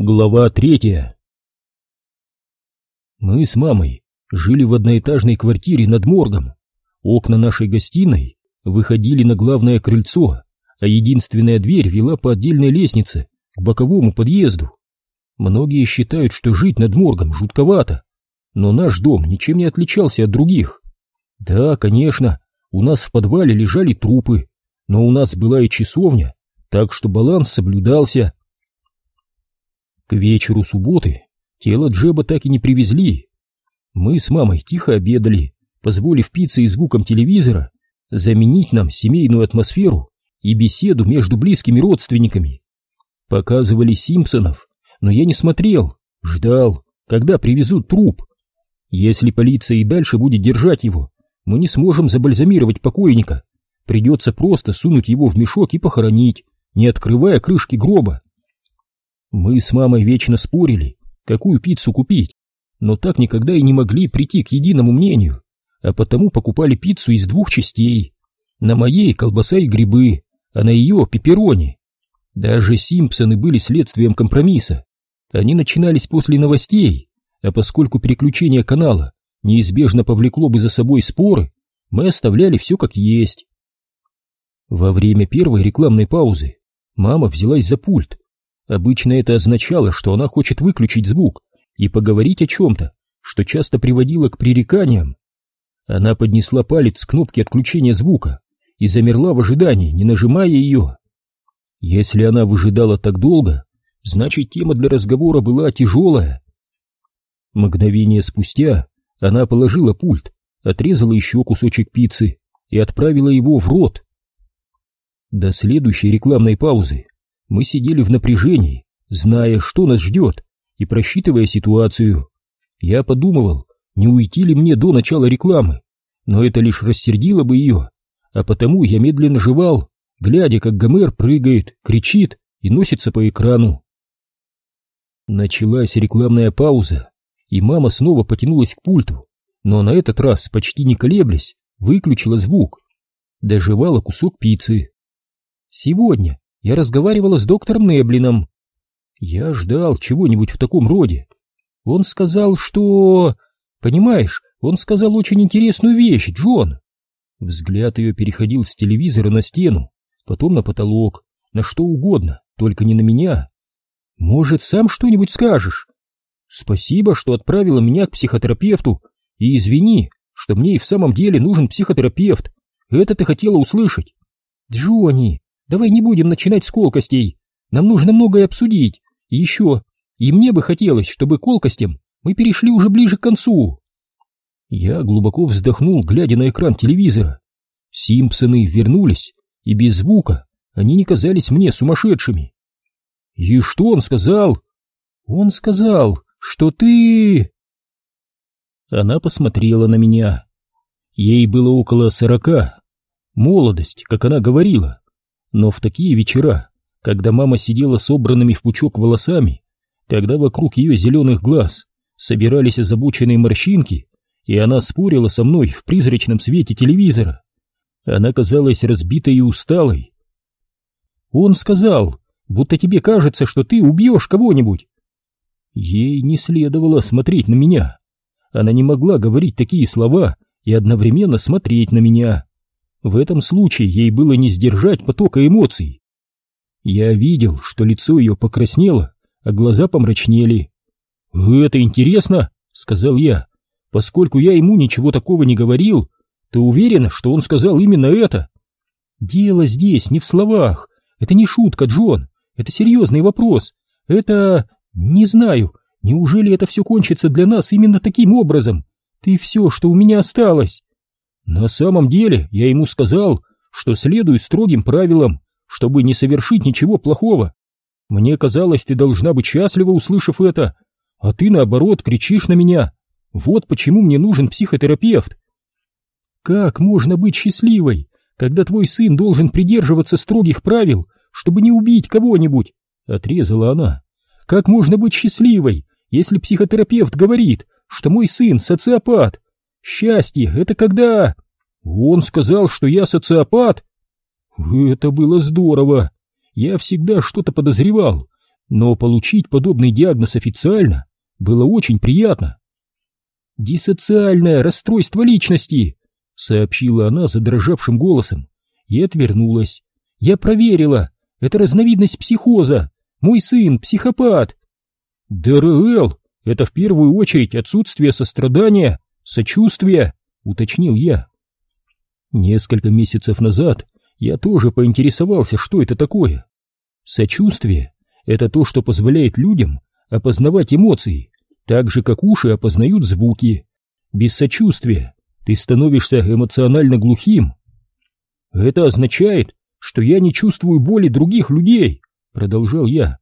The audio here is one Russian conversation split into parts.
Глава третья Мы с мамой жили в одноэтажной квартире над моргом. Окна нашей гостиной выходили на главное крыльцо, а единственная дверь вела по отдельной лестнице к боковому подъезду. Многие считают, что жить над моргом жутковато, но наш дом ничем не отличался от других. Да, конечно, у нас в подвале лежали трупы, но у нас была и часовня, так что баланс соблюдался. К вечеру субботы тело Джеба так и не привезли. Мы с мамой тихо обедали, позволив пицце и звуком телевизора заменить нам семейную атмосферу и беседу между близкими родственниками. Показывали Симпсонов, но я не смотрел, ждал, когда привезут труп. Если полиция и дальше будет держать его, мы не сможем забальзамировать покойника. Придется просто сунуть его в мешок и похоронить, не открывая крышки гроба. Мы с мамой вечно спорили, какую пиццу купить, но так никогда и не могли прийти к единому мнению, а потому покупали пиццу из двух частей. На моей колбаса и грибы, а на ее пепперони. Даже Симпсоны были следствием компромисса. Они начинались после новостей, а поскольку переключение канала неизбежно повлекло бы за собой споры, мы оставляли все как есть. Во время первой рекламной паузы мама взялась за пульт, Обычно это означало, что она хочет выключить звук и поговорить о чем-то, что часто приводило к пререканиям. Она поднесла палец к кнопке отключения звука и замерла в ожидании, не нажимая ее. Если она выжидала так долго, значит тема для разговора была тяжелая. Мгновение спустя она положила пульт, отрезала еще кусочек пиццы и отправила его в рот. До следующей рекламной паузы мы сидели в напряжении, зная, что нас ждет, и просчитывая ситуацию. Я подумывал, не уйти ли мне до начала рекламы, но это лишь рассердило бы ее, а потому я медленно жевал, глядя, как Гомер прыгает, кричит и носится по экрану. Началась рекламная пауза, и мама снова потянулась к пульту, но на этот раз, почти не колеблясь, выключила звук. Доживала кусок пиццы. Сегодня я разговаривала с доктором Неблином. Я ждал чего-нибудь в таком роде. Он сказал, что... Понимаешь, он сказал очень интересную вещь, Джон. Взгляд ее переходил с телевизора на стену, потом на потолок, на что угодно, только не на меня. Может, сам что-нибудь скажешь? Спасибо, что отправила меня к психотерапевту, и извини, что мне и в самом деле нужен психотерапевт. Это ты хотела услышать. Джонни, Давай не будем начинать с колкостей. Нам нужно многое обсудить. И еще, и мне бы хотелось, чтобы колкостям мы перешли уже ближе к концу. Я глубоко вздохнул, глядя на экран телевизора. Симпсоны вернулись, и без звука они не казались мне сумасшедшими. И что он сказал? Он сказал, что ты... Она посмотрела на меня. Ей было около сорока. Молодость, как она говорила, но в такие вечера, когда мама сидела собранными в пучок волосами, когда вокруг ее зеленых глаз собирались озабоченные морщинки, и она спорила со мной в призрачном свете телевизора, она казалась разбитой и усталой. Он сказал, будто тебе кажется, что ты убьешь кого-нибудь. Ей не следовало смотреть на меня. Она не могла говорить такие слова и одновременно смотреть на меня. В этом случае ей было не сдержать потока эмоций. Я видел, что лицо ее покраснело, а глаза помрачнели. «Это интересно», — сказал я. «Поскольку я ему ничего такого не говорил, ты уверен, что он сказал именно это?» «Дело здесь не в словах. Это не шутка, Джон. Это серьезный вопрос. Это... не знаю. Неужели это все кончится для нас именно таким образом? Ты все, что у меня осталось». На самом деле я ему сказал, что следую строгим правилам, чтобы не совершить ничего плохого. Мне казалось, ты должна быть счастлива, услышав это, а ты, наоборот, кричишь на меня. Вот почему мне нужен психотерапевт. Как можно быть счастливой, когда твой сын должен придерживаться строгих правил, чтобы не убить кого-нибудь? Отрезала она. Как можно быть счастливой, если психотерапевт говорит, что мой сын социопат, Счастье — это когда... Он сказал, что я социопат. Это было здорово. Я всегда что-то подозревал, Но получить подобный диагноз официально было очень приятно. «Диссоциальное расстройство личности», — сообщила она задрожавшим голосом и отвернулась. «Я проверила, это разновидность психоза. Мой сын — психопат». «ДРЛ — это в первую очередь отсутствие сострадания, сочувствия», — уточнил я. Несколько месяцев назад я тоже поинтересовался, что это такое. Сочувствие — это то, что позволяет людям опознавать эмоции, так же, как уши опознают звуки. Без сочувствия ты становишься эмоционально глухим. Это означает, что я не чувствую боли других людей, продолжал я.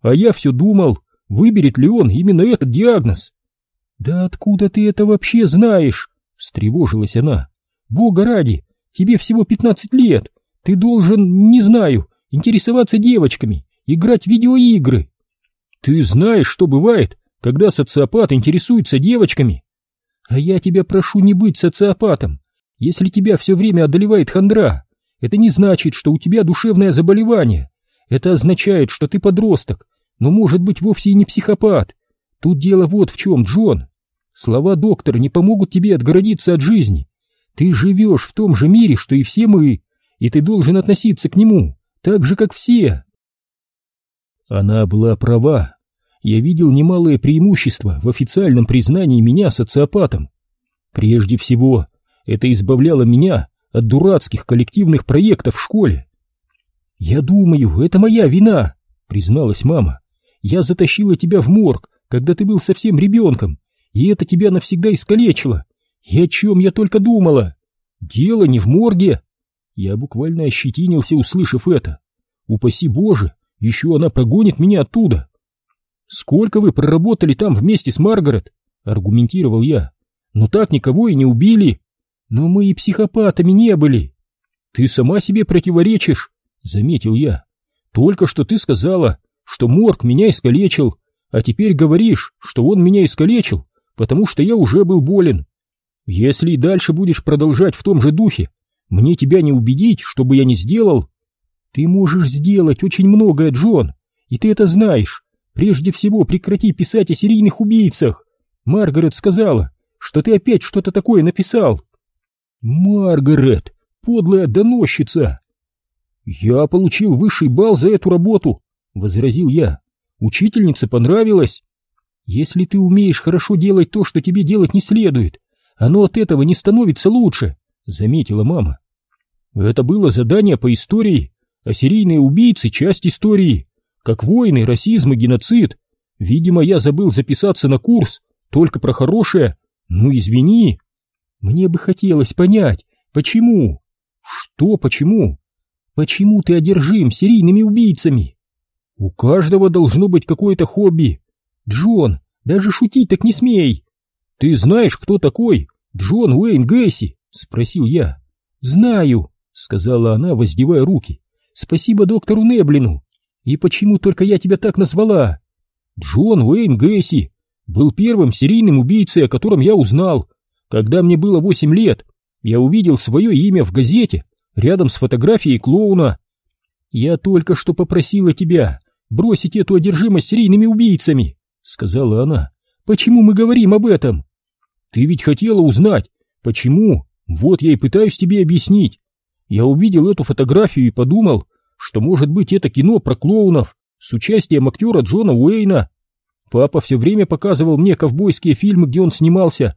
А я все думал, выберет ли он именно этот диагноз. Да откуда ты это вообще знаешь? встревожилась она. Бога ради, тебе всего пятнадцать лет. Ты должен, не знаю, интересоваться девочками, играть в видеоигры. Ты знаешь, что бывает, когда социопат интересуется девочками? А я тебя прошу не быть социопатом. Если тебя все время одолевает хандра, это не значит, что у тебя душевное заболевание. Это означает, что ты подросток, но может быть вовсе и не психопат. Тут дело вот в чем, Джон. Слова доктора не помогут тебе отгородиться от жизни. Ты живешь в том же мире, что и все мы, и ты должен относиться к нему так же, как все. Она была права. Я видел немалые преимущества в официальном признании меня социопатом. Прежде всего, это избавляло меня от дурацких коллективных проектов в школе. «Я думаю, это моя вина», — призналась мама. «Я затащила тебя в морг, когда ты был совсем ребенком, и это тебя навсегда искалечило. И о чем я только думала? Дело не в морге. Я буквально ощетинился, услышав это. Упаси Боже, еще она прогонит меня оттуда. Сколько вы проработали там вместе с Маргарет? Аргументировал я. Но так никого и не убили. Но мы и психопатами не были. Ты сама себе противоречишь, заметил я. Только что ты сказала, что морг меня искалечил, а теперь говоришь, что он меня искалечил, потому что я уже был болен. Если и дальше будешь продолжать в том же духе, мне тебя не убедить, чтобы я не сделал. Ты можешь сделать очень многое, Джон, и ты это знаешь. Прежде всего прекрати писать о серийных убийцах. Маргарет сказала, что ты опять что-то такое написал. Маргарет, подлая доносчица. Я получил высший балл за эту работу, возразил я. Учительнице понравилось. Если ты умеешь хорошо делать то, что тебе делать не следует, оно от этого не становится лучше, заметила мама. Это было задание по истории, а серийные убийцы — часть истории, как войны, расизм и геноцид. Видимо, я забыл записаться на курс, только про хорошее. Ну, извини. Мне бы хотелось понять, почему? Что почему? Почему ты одержим серийными убийцами? У каждого должно быть какое-то хобби. Джон, даже шутить так не смей. «Ты знаешь, кто такой Джон Уэйн Гэйси?» — спросил я. «Знаю», — сказала она, воздевая руки. «Спасибо доктору Неблину. И почему только я тебя так назвала?» «Джон Уэйн Гэйси был первым серийным убийцей, о котором я узнал. Когда мне было восемь лет, я увидел свое имя в газете рядом с фотографией клоуна. Я только что попросила тебя бросить эту одержимость серийными убийцами», — сказала она. «Почему мы говорим об этом?» Ты ведь хотела узнать, почему? Вот я и пытаюсь тебе объяснить. Я увидел эту фотографию и подумал, что может быть это кино про клоунов с участием актера Джона Уэйна. Папа все время показывал мне ковбойские фильмы, где он снимался.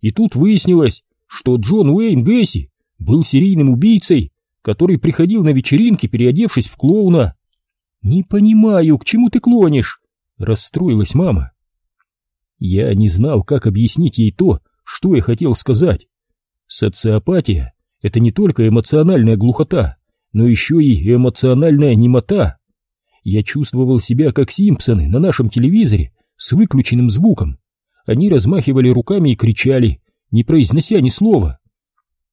И тут выяснилось, что Джон Уэйн Гэсси был серийным убийцей, который приходил на вечеринки, переодевшись в клоуна. «Не понимаю, к чему ты клонишь?» — расстроилась мама. Я не знал, как объяснить ей то, что я хотел сказать. Социопатия — это не только эмоциональная глухота, но еще и эмоциональная немота. Я чувствовал себя как Симпсоны на нашем телевизоре с выключенным звуком. Они размахивали руками и кричали, не произнося ни слова.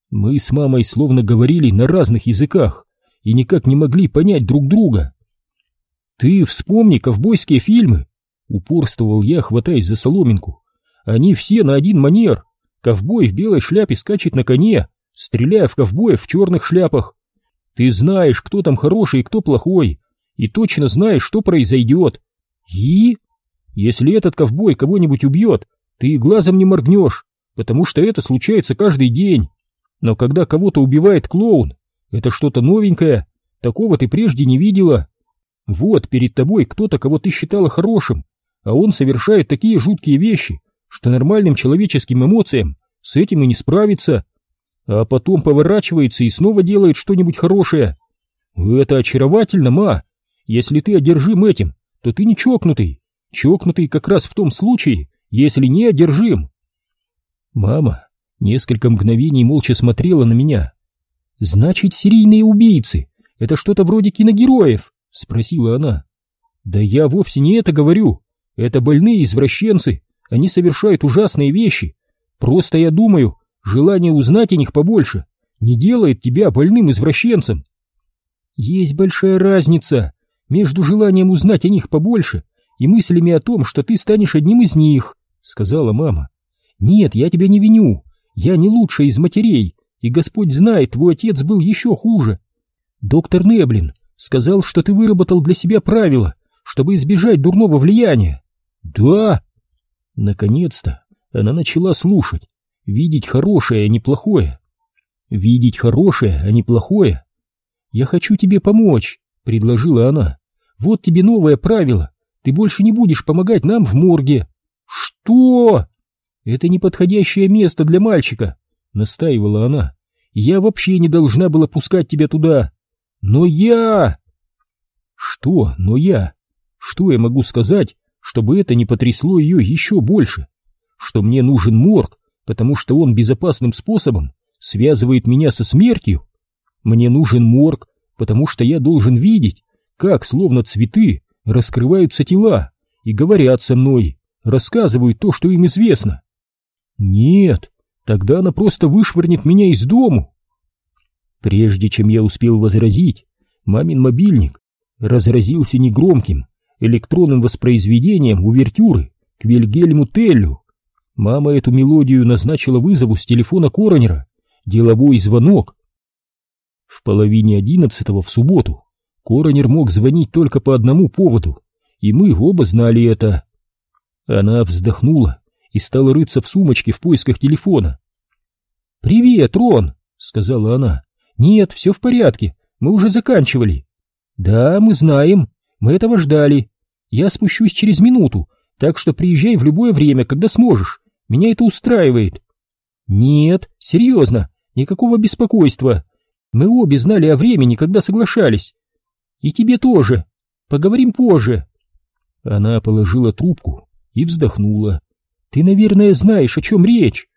Мы с мамой словно говорили на разных языках и никак не могли понять друг друга. Ты вспомни ковбойские фильмы, Упорствовал я, хватаясь за соломинку. Они все на один манер. Ковбой в белой шляпе скачет на коне, стреляя в ковбоев в черных шляпах. Ты знаешь, кто там хороший и кто плохой, и точно знаешь, что произойдет, И? Если этот ковбой кого-нибудь убьет, ты и глазом не моргнешь, потому что это случается каждый день. Но когда кого-то убивает клоун, это что-то новенькое, такого ты прежде не видела. Вот перед тобой кто-то, кого ты считала хорошим, а он совершает такие жуткие вещи, что нормальным человеческим эмоциям с этим и не справиться. А потом поворачивается и снова делает что-нибудь хорошее. Это очаровательно, ма. Если ты одержим этим, то ты не чокнутый. Чокнутый как раз в том случае, если не одержим. Мама несколько мгновений молча смотрела на меня. Значит, серийные убийцы — это что-то вроде киногероев? — спросила она. Да я вовсе не это говорю. Это больные извращенцы. Они совершают ужасные вещи. Просто я думаю, желание узнать о них побольше не делает тебя больным извращенцем. Есть большая разница между желанием узнать о них побольше и мыслями о том, что ты станешь одним из них, — сказала мама. Нет, я тебя не виню. Я не лучшая из матерей, и Господь знает, твой отец был еще хуже. Доктор Неблин сказал, что ты выработал для себя правила, чтобы избежать дурного влияния. Да. Наконец-то она начала слушать, видеть хорошее, а не плохое. Видеть хорошее, а не плохое. Я хочу тебе помочь, предложила она. Вот тебе новое правило. Ты больше не будешь помогать нам в морге. Что? Это неподходящее место для мальчика, настаивала она. Я вообще не должна была пускать тебя туда. Но я... Что, но я? Что я могу сказать, чтобы это не потрясло ее еще больше? Что мне нужен морг, потому что он безопасным способом связывает меня со смертью? Мне нужен морг, потому что я должен видеть, как, словно цветы, раскрываются тела и говорят со мной, рассказывают то, что им известно. Нет, тогда она просто вышвырнет меня из дому. Прежде чем я успел возразить, мамин мобильник разразился негромким электронным воспроизведением увертюры к Вильгельму Теллю. Мама эту мелодию назначила вызову с телефона коронера, деловой звонок. В половине одиннадцатого в субботу коронер мог звонить только по одному поводу, и мы оба знали это. Она вздохнула и стала рыться в сумочке в поисках телефона. «Привет, Рон!» — сказала она. «Нет, все в порядке, мы уже заканчивали». «Да, мы знаем, мы этого ждали. Я спущусь через минуту, так что приезжай в любое время, когда сможешь. Меня это устраивает». «Нет, серьезно, никакого беспокойства. Мы обе знали о времени, когда соглашались. И тебе тоже. Поговорим позже». Она положила трубку и вздохнула. «Ты, наверное, знаешь, о чем речь.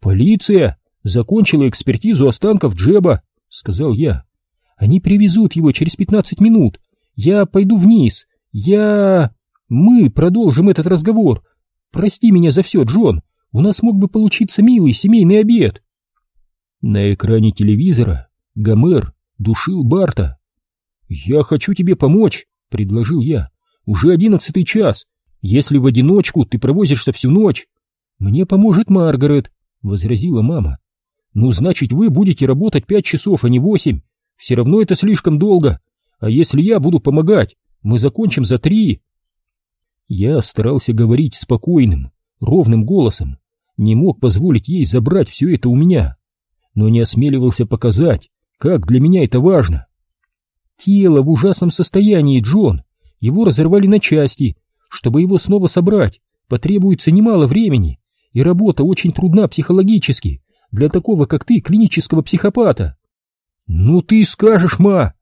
Полиция закончила экспертизу останков Джеба. — сказал я. «Они привезут его через пятнадцать минут. Я пойду вниз. Я... Мы продолжим этот разговор. Прости меня за все, Джон. У нас мог бы получиться милый семейный обед». На экране телевизора Гомер душил Барта. «Я хочу тебе помочь», — предложил я. «Уже одиннадцатый час. Если в одиночку ты провозишься всю ночь...» «Мне поможет Маргарет», — возразила мама. Ну, значит, вы будете работать пять часов, а не восемь. Все равно это слишком долго. А если я буду помогать, мы закончим за три. Я старался говорить спокойным, ровным голосом. Не мог позволить ей забрать все это у меня. Но не осмеливался показать, как для меня это важно. Тело в ужасном состоянии, Джон. Его разорвали на части. Чтобы его снова собрать, потребуется немало времени, и работа очень трудна психологически для такого, как ты, клинического психопата. Ну ты скажешь, ма.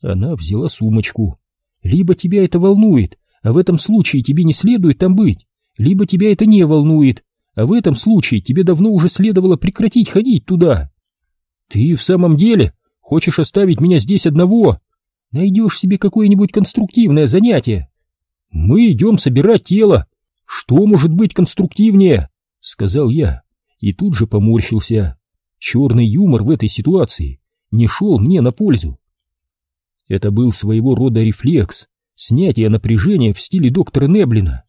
Она взяла сумочку. Либо тебя это волнует, а в этом случае тебе не следует там быть, либо тебя это не волнует, а в этом случае тебе давно уже следовало прекратить ходить туда. Ты в самом деле хочешь оставить меня здесь одного? Найдешь себе какое-нибудь конструктивное занятие. Мы идем собирать тело. Что может быть конструктивнее? Сказал я и тут же поморщился. Черный юмор в этой ситуации не шел мне на пользу. Это был своего рода рефлекс, снятие напряжения в стиле доктора Неблина.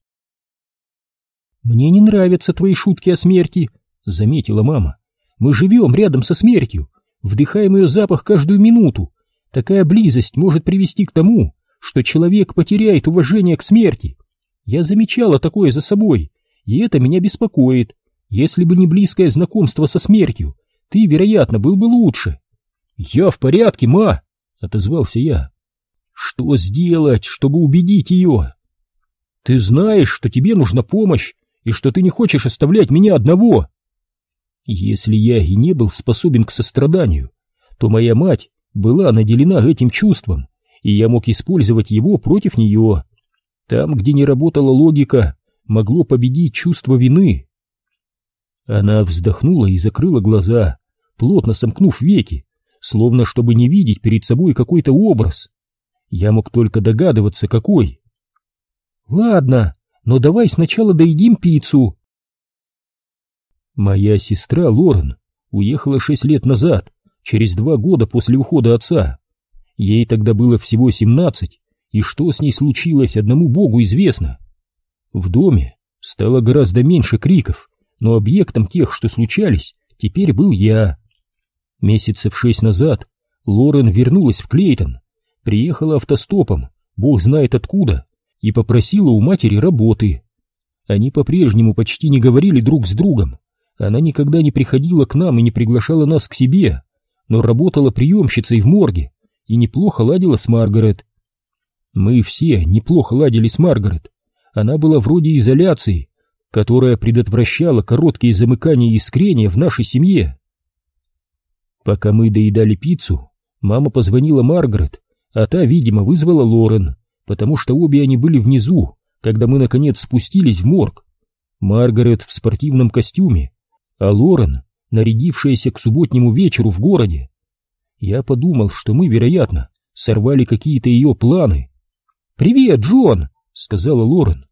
«Мне не нравятся твои шутки о смерти», — заметила мама. «Мы живем рядом со смертью, вдыхаем ее запах каждую минуту. Такая близость может привести к тому, что человек потеряет уважение к смерти. Я замечала такое за собой, и это меня беспокоит. Если бы не близкое знакомство со смертью, ты, вероятно, был бы лучше. Я в порядке, ма, отозвался я. Что сделать, чтобы убедить ее? Ты знаешь, что тебе нужна помощь, и что ты не хочешь оставлять меня одного. Если я и не был способен к состраданию, то моя мать была наделена этим чувством, и я мог использовать его против нее. Там, где не работала логика, могло победить чувство вины. Она вздохнула и закрыла глаза, плотно сомкнув веки, словно чтобы не видеть перед собой какой-то образ. Я мог только догадываться, какой. «Ладно, но давай сначала доедим пиццу». Моя сестра Лорен уехала шесть лет назад, через два года после ухода отца. Ей тогда было всего семнадцать, и что с ней случилось, одному богу известно. В доме стало гораздо меньше криков, но объектом тех, что случались, теперь был я. Месяцев шесть назад Лорен вернулась в Клейтон, приехала автостопом, бог знает откуда, и попросила у матери работы. Они по-прежнему почти не говорили друг с другом, она никогда не приходила к нам и не приглашала нас к себе, но работала приемщицей в морге и неплохо ладила с Маргарет. Мы все неплохо ладили с Маргарет. Она была вроде изоляции, которая предотвращала короткие замыкания искрения в нашей семье. Пока мы доедали пиццу, мама позвонила Маргарет, а та, видимо, вызвала Лорен, потому что обе они были внизу, когда мы, наконец, спустились в морг. Маргарет в спортивном костюме, а Лорен, нарядившаяся к субботнему вечеру в городе. Я подумал, что мы, вероятно, сорвали какие-то ее планы, «Привет, Джон!» — сказала Лорен.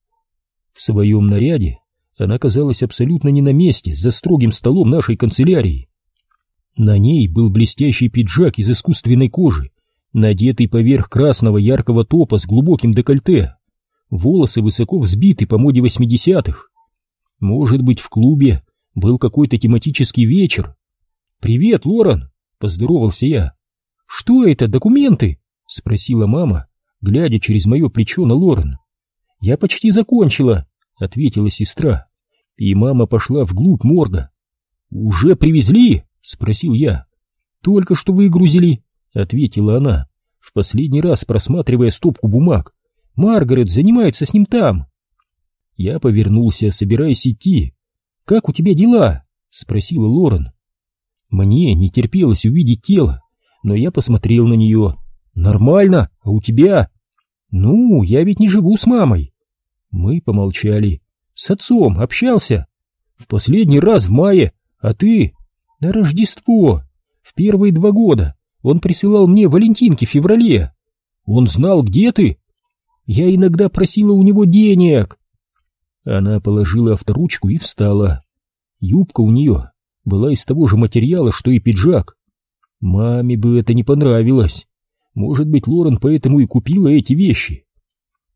В своем наряде она казалась абсолютно не на месте за строгим столом нашей канцелярии. На ней был блестящий пиджак из искусственной кожи, надетый поверх красного яркого топа с глубоким декольте. Волосы высоко взбиты по моде восьмидесятых. Может быть, в клубе был какой-то тематический вечер. «Привет, Лорен!» — поздоровался я. «Что это, документы?» — спросила мама, глядя через мое плечо на Лорен. «Я почти закончила», — ответила сестра, и мама пошла вглубь морга. «Уже привезли?» — спросил я. «Только что выгрузили», — ответила она, в последний раз просматривая стопку бумаг. «Маргарет занимается с ним там». Я повернулся, собираясь идти. «Как у тебя дела?» — спросила Лорен. Мне не терпелось увидеть тело, но я посмотрел на нее «Нормально, а у тебя?» «Ну, я ведь не живу с мамой». Мы помолчали. «С отцом общался?» «В последний раз в мае, а ты?» «На Рождество. В первые два года. Он присылал мне валентинки в феврале. Он знал, где ты?» «Я иногда просила у него денег». Она положила авторучку и встала. Юбка у нее была из того же материала, что и пиджак. Маме бы это не понравилось. Может быть, Лорен поэтому и купила эти вещи.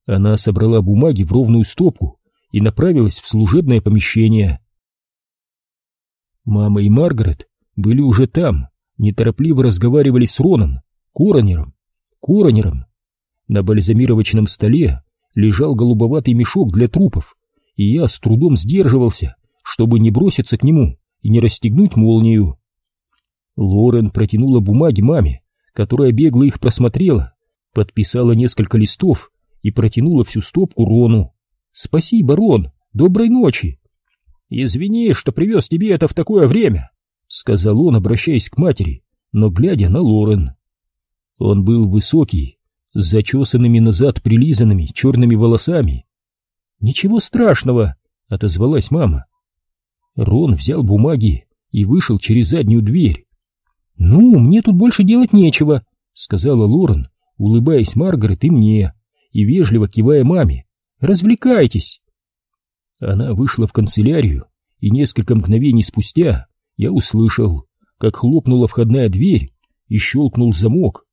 Она собрала бумаги в ровную стопку и направилась в служебное помещение. Мама и Маргарет были уже там, неторопливо разговаривали с Роном, коронером, коронером. На бальзамировочном столе лежал голубоватый мешок для трупов, и я с трудом сдерживался, чтобы не броситься к нему и не расстегнуть молнию. Лорен протянула бумаги маме, которая бегло их просмотрела, подписала несколько листов и протянула всю стопку Рону. «Спасибо, Рон! Доброй ночи!» «Извини, что привез тебе это в такое время», — сказал он, обращаясь к матери, но глядя на Лорен. Он был высокий, с зачесанными назад прилизанными черными волосами. «Ничего страшного», — отозвалась мама. Рон взял бумаги и вышел через заднюю дверь. «Ну, мне тут больше делать нечего», — сказала Лорен, улыбаясь Маргарет и мне, и вежливо кивая маме. «Развлекайтесь!» Она вышла в канцелярию, и несколько мгновений спустя я услышал, как хлопнула входная дверь и щелкнул замок.